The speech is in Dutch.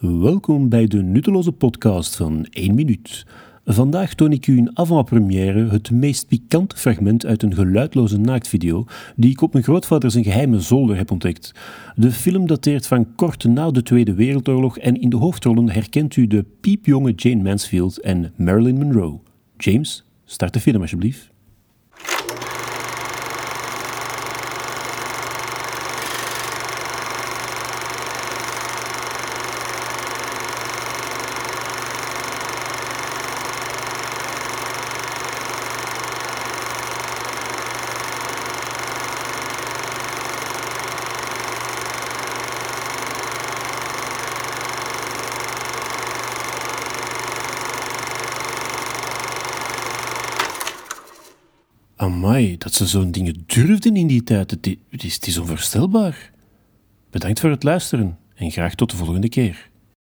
Welkom bij de nutteloze podcast van 1 minuut. Vandaag toon ik u in avant-première het meest pikante fragment uit een geluidloze naaktvideo die ik op mijn grootvader zijn geheime zolder heb ontdekt. De film dateert van kort na de Tweede Wereldoorlog en in de hoofdrollen herkent u de piepjonge Jane Mansfield en Marilyn Monroe. James, start de film alsjeblieft. Amai, dat ze zo'n dingen durfden in die tijd, het is, het is onvoorstelbaar. Bedankt voor het luisteren en graag tot de volgende keer.